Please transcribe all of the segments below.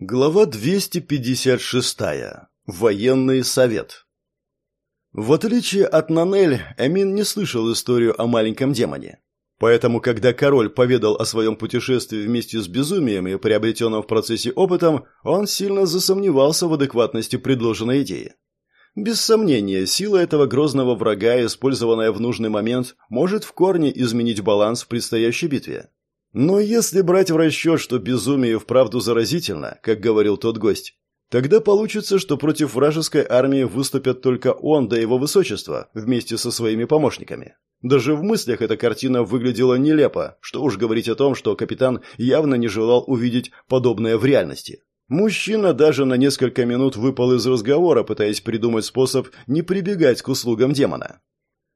Глава 256. Военный совет. В отличие от Нанель, Эмин не слышал историю о маленьком демоне. Поэтому, когда король поведал о своем путешествии вместе с безумием и приобретенным в процессе опытом, он сильно засомневался в адекватности предложенной идеи. Без сомнения, сила этого грозного врага, использованная в нужный момент, может в корне изменить баланс в предстоящей битве. Но если брать в расчет, что безумие вправду заразительно, как говорил тот гость, тогда получится, что против вражеской армии выступят только он да его высочество вместе со своими помощниками. Даже в мыслях эта картина выглядела нелепо, что уж говорить о том, что капитан явно не желал увидеть подобное в реальности. Мужчина даже на несколько минут выпал из разговора, пытаясь придумать способ не прибегать к услугам демона.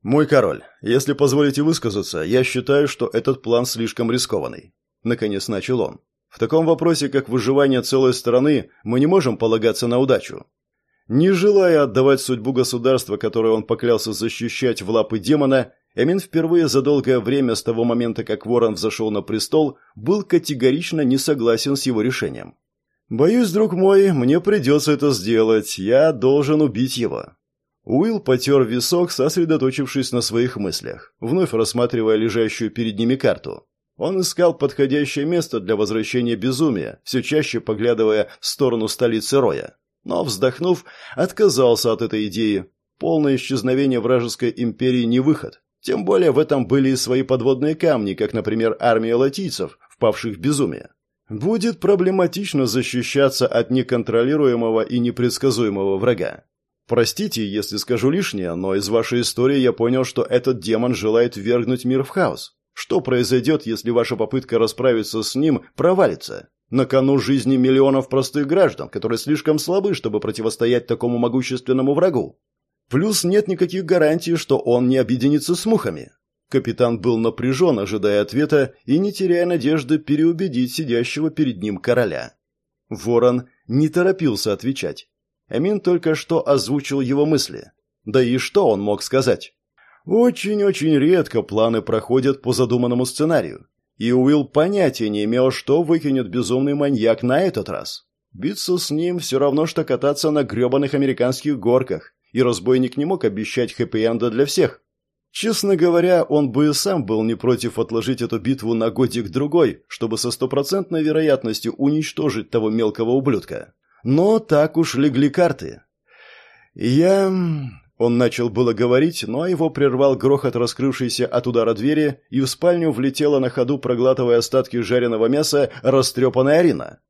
«Мой король, если позволите высказаться, я считаю, что этот план слишком рискованный». Наконец начал он. «В таком вопросе, как выживание целой страны, мы не можем полагаться на удачу. Не желая отдавать судьбу государства, которое он поклялся защищать в лапы демона, Эмин впервые за долгое время с того момента, как Ворон взошел на престол, был категорично не согласен с его решением. «Боюсь, друг мой, мне придется это сделать. Я должен убить его. Уилл потер висок, сосредоточившись на своих мыслях, вновь рассматривая лежащую перед ними карту. Он искал подходящее место для возвращения безумия, все чаще поглядывая в сторону столицы Роя. Но, вздохнув, отказался от этой идеи. Полное исчезновение вражеской империи не выход. Тем более в этом были и свои подводные камни, как, например, армия латийцев, впавших в безумие. Будет проблематично защищаться от неконтролируемого и непредсказуемого врага. Простите, если скажу лишнее, но из вашей истории я понял, что этот демон желает ввергнуть мир в хаос. Что произойдет, если ваша попытка расправиться с ним провалится? На кону жизни миллионов простых граждан, которые слишком слабы, чтобы противостоять такому могущественному врагу. Плюс нет никаких гарантий, что он не объединится с мухами. Капитан был напряжен, ожидая ответа и не теряя надежды переубедить сидящего перед ним короля. Ворон не торопился отвечать. Эмин только что озвучил его мысли. Да и что он мог сказать? Очень-очень редко планы проходят по задуманному сценарию. И Уилл понятия не имел, что выкинет безумный маньяк на этот раз. Биться с ним все равно, что кататься на гребаных американских горках, и разбойник не мог обещать хэппи-энда для всех. Честно говоря, он бы и сам был не против отложить эту битву на годик-другой, чтобы со стопроцентной вероятностью уничтожить того мелкого ублюдка. Но так уж легли карты. Я... Он начал было говорить, но его прервал грохот раскрывшейся от удара двери, и в спальню влетела на ходу, проглатывая остатки жареного мяса, растрепанная Арина.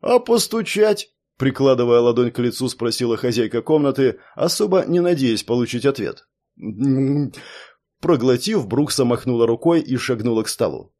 «А постучать?» — прикладывая ладонь к лицу, спросила хозяйка комнаты, особо не надеясь получить ответ. Проглотив, Брукса махнула рукой и шагнула к столу.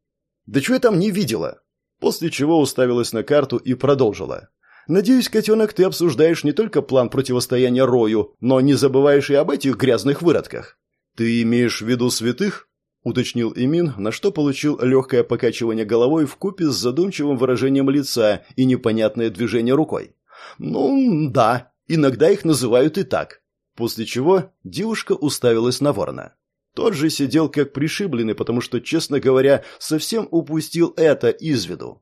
«Да чего я там не видела?» После чего уставилась на карту и продолжила. Надеюсь, котенок, ты обсуждаешь не только план противостояния Рою, но не забываешь и об этих грязных выродках. Ты имеешь в виду святых? уточнил Имин, на что получил легкое покачивание головой в купе с задумчивым выражением лица и непонятное движение рукой. Ну, да, иногда их называют и так. После чего девушка уставилась на ворона. Тот же сидел как пришибленный, потому что, честно говоря, совсем упустил это из виду.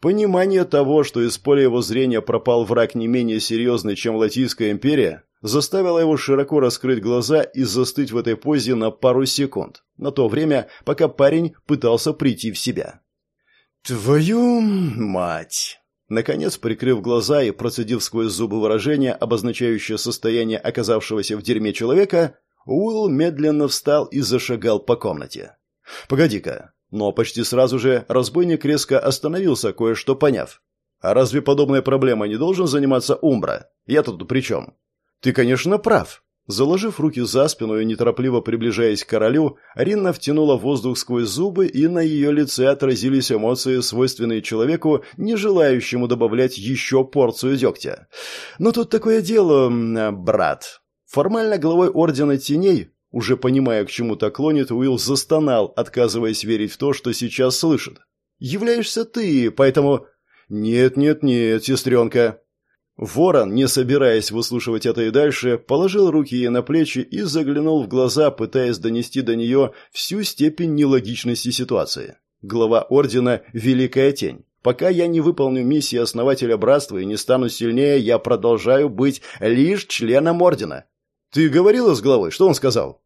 Понимание того, что из поля его зрения пропал враг не менее серьезный, чем Латийская империя, заставило его широко раскрыть глаза и застыть в этой позе на пару секунд, на то время, пока парень пытался прийти в себя. «Твою мать!» Наконец, прикрыв глаза и процедив сквозь зубы выражение, обозначающее состояние оказавшегося в дерьме человека, Уилл медленно встал и зашагал по комнате. «Погоди-ка, но почти сразу же разбойник резко остановился, кое-что поняв. «А разве подобная проблема не должен заниматься Умбра? Я тут при чем?» «Ты, конечно, прав». Заложив руки за спину и неторопливо приближаясь к королю, Ринна втянула воздух сквозь зубы, и на ее лице отразились эмоции, свойственные человеку, не желающему добавлять еще порцию дегтя. «Но тут такое дело, брат. Формально главой Ордена Теней уже понимая, к чему так клонит, Уилл застонал, отказываясь верить в то, что сейчас слышит. «Являешься ты, поэтому...» «Нет-нет-нет, сестренка». Ворон, не собираясь выслушивать это и дальше, положил руки ей на плечи и заглянул в глаза, пытаясь донести до нее всю степень нелогичности ситуации. Глава Ордена – Великая Тень. Пока я не выполню миссии основателя братства и не стану сильнее, я продолжаю быть лишь членом ордена. Ты говорила с главой? Что он сказал?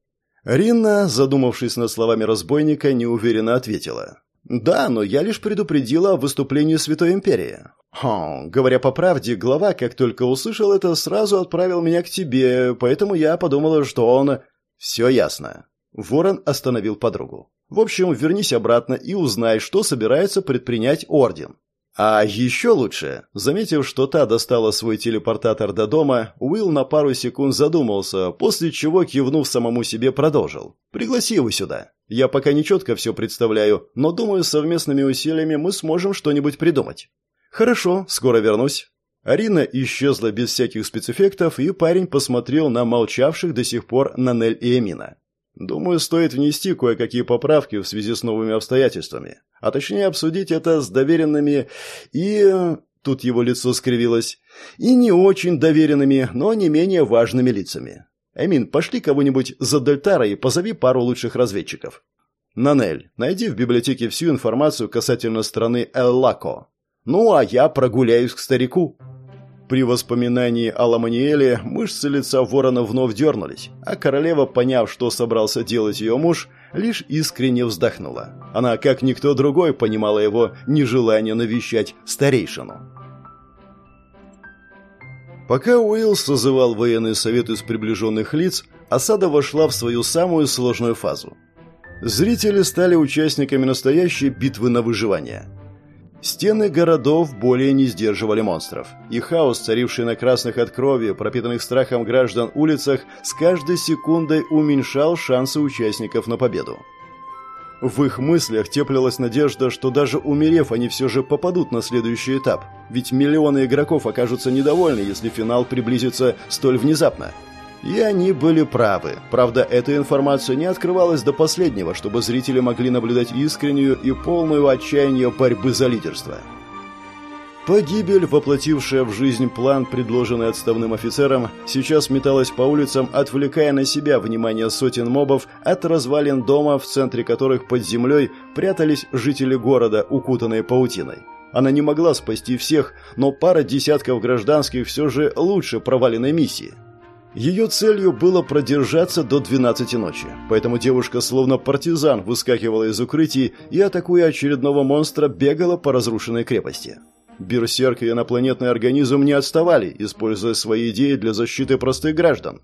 Ринна, задумавшись над словами разбойника, неуверенно ответила. «Да, но я лишь предупредила о выступлении Святой Империи. Хм, говоря по правде, глава, как только услышал это, сразу отправил меня к тебе, поэтому я подумала, что он...» «Все ясно». Ворон остановил подругу. «В общем, вернись обратно и узнай, что собирается предпринять Орден. А еще лучше, заметив, что та достала свой телепортатор до дома, Уилл на пару секунд задумался, после чего, кивнув самому себе, продолжил. «Пригласи его сюда. Я пока не четко все представляю, но думаю, совместными усилиями мы сможем что-нибудь придумать». «Хорошо, скоро вернусь». Арина исчезла без всяких спецэффектов, и парень посмотрел на молчавших до сих пор Нанель и Эмина. Думаю, стоит внести кое-какие поправки в связи с новыми обстоятельствами. А точнее обсудить это с доверенными и... Тут его лицо скривилось. И не очень доверенными, но не менее важными лицами. Эмин, пошли кого-нибудь за Дельтара и позови пару лучших разведчиков. Нанель, найди в библиотеке всю информацию касательно страны Эллако. Ну, а я прогуляюсь к старику. При воспоминании о Ламаниэле мышцы лица ворона вновь дернулись, а королева, поняв, что собрался делать ее муж, лишь искренне вздохнула. Она, как никто другой, понимала его нежелание навещать старейшину. Пока Уилл созывал военный совет из приближенных лиц, осада вошла в свою самую сложную фазу. Зрители стали участниками настоящей битвы на выживание – Стены городов более не сдерживали монстров, и хаос, царивший на красных от крови, пропитанных страхом граждан улицах, с каждой секундой уменьшал шансы участников на победу. В их мыслях теплилась надежда, что даже умерев, они все же попадут на следующий этап, ведь миллионы игроков окажутся недовольны, если финал приблизится столь внезапно – и они были правы. Правда, эта информация не открывалась до последнего, чтобы зрители могли наблюдать искреннюю и полную отчаяния борьбы за лидерство. Погибель, воплотившая в жизнь план, предложенный отставным офицером, сейчас металась по улицам, отвлекая на себя внимание сотен мобов от развалин дома, в центре которых под землей прятались жители города, укутанные паутиной. Она не могла спасти всех, но пара десятков гражданских все же лучше проваленной миссии. Ее целью было продержаться до 12 ночи, поэтому девушка словно партизан выскакивала из укрытий и, атакуя очередного монстра, бегала по разрушенной крепости. Берсерк и инопланетный организм не отставали, используя свои идеи для защиты простых граждан.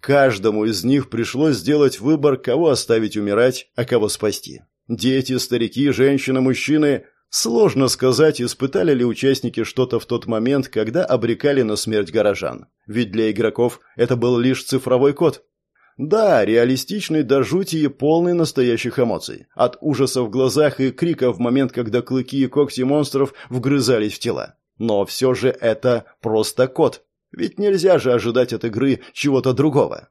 Каждому из них пришлось сделать выбор, кого оставить умирать, а кого спасти. Дети, старики, женщины, мужчины Сложно сказать, испытали ли участники что-то в тот момент, когда обрекали на смерть горожан. Ведь для игроков это был лишь цифровой код. Да, реалистичный до жути и полный настоящих эмоций. От ужаса в глазах и крика в момент, когда клыки и когти монстров вгрызались в тела. Но все же это просто код. Ведь нельзя же ожидать от игры чего-то другого.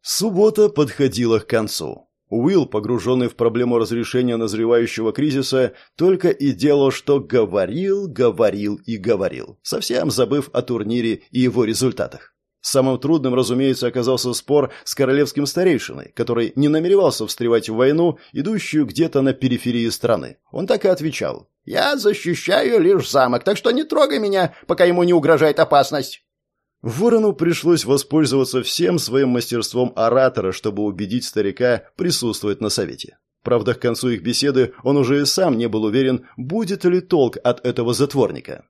Суббота подходила к концу. Уилл, погруженный в проблему разрешения назревающего кризиса, только и делал, что говорил, говорил и говорил, совсем забыв о турнире и его результатах. Самым трудным, разумеется, оказался спор с королевским старейшиной, который не намеревался встревать в войну, идущую где-то на периферии страны. Он так и отвечал. «Я защищаю лишь замок, так что не трогай меня, пока ему не угрожает опасность». Ворону пришлось воспользоваться всем своим мастерством оратора, чтобы убедить старика присутствовать на совете. Правда, к концу их беседы он уже и сам не был уверен, будет ли толк от этого затворника.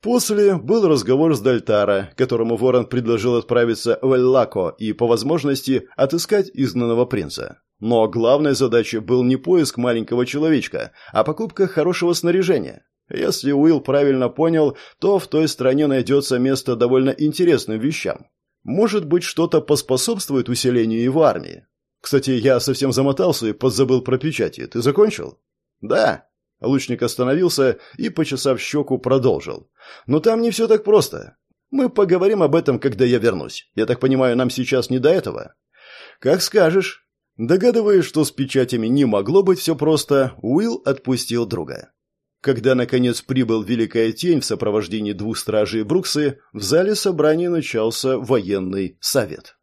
После был разговор с Дальтара, которому Ворон предложил отправиться в Эллако и, по возможности, отыскать изгнанного принца. Но главной задачей был не поиск маленького человечка, а покупка хорошего снаряжения. Если Уилл правильно понял, то в той стране найдется место довольно интересным вещам. Может быть, что-то поспособствует усилению его армии. Кстати, я совсем замотался и подзабыл про печати. Ты закончил? Да. Лучник остановился и, почесав щеку, продолжил. Но там не все так просто. Мы поговорим об этом, когда я вернусь. Я так понимаю, нам сейчас не до этого? Как скажешь. Догадываясь, что с печатями не могло быть все просто, Уилл отпустил друга. Когда, наконец, прибыл Великая Тень в сопровождении двух стражей Бруксы, в зале собрания начался военный совет.